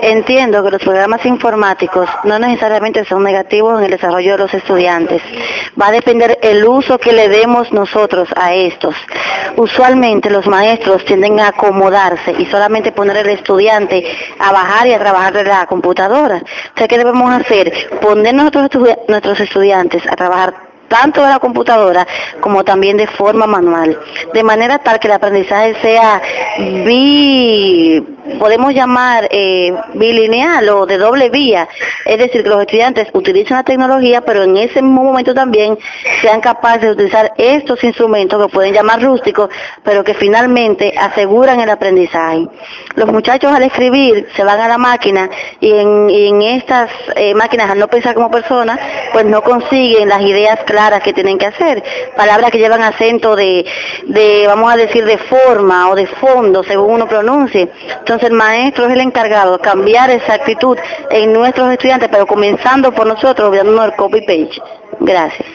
Entiendo que los programas informáticos no necesariamente son negativos en el desarrollo de los estudiantes. Va a depender el uso que le demos nosotros a estos. Usualmente los maestros tienden a acomodarse y solamente poner al estudiante a bajar y a trabajar de la computadora. O sea, ¿qué debemos hacer? Poner nuestros, nuestros estudiantes a trabajar tanto de la computadora como también de forma manual, de manera tal que el aprendizaje sea bi, podemos llamar eh, bilineal o de doble vía, es decir, que los estudiantes utilicen la tecnología, pero en ese mismo momento también sean capaces de utilizar estos instrumentos que pueden llamar rústicos, pero que finalmente aseguran el aprendizaje. Los muchachos al escribir se van a la máquina y en, estas eh, máquinas al no pensar como personas, pues no consiguen las ideas claras que tienen que hacer, palabras que llevan acento de, de, vamos a decir, de forma o de fondo, según uno pronuncie. Entonces el maestro es el encargado de cambiar esa actitud en nuestros estudiantes, pero comenzando por nosotros, olvidándonos el copy-page. Gracias.